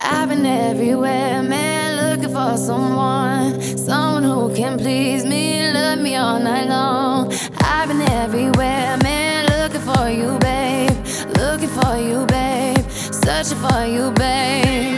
I've been everywhere, man, looking for someone, someone who can please me, love me all night long. I've been everywhere, man, looking for you, babe, looking for you, babe, searching for you, babe.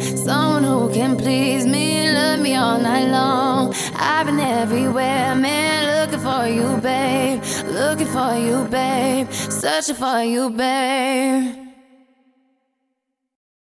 Someone, who can please me, love me all night long. I've been everywhere, man, looking for you, babe, looking for you, babe, searching for you, babe.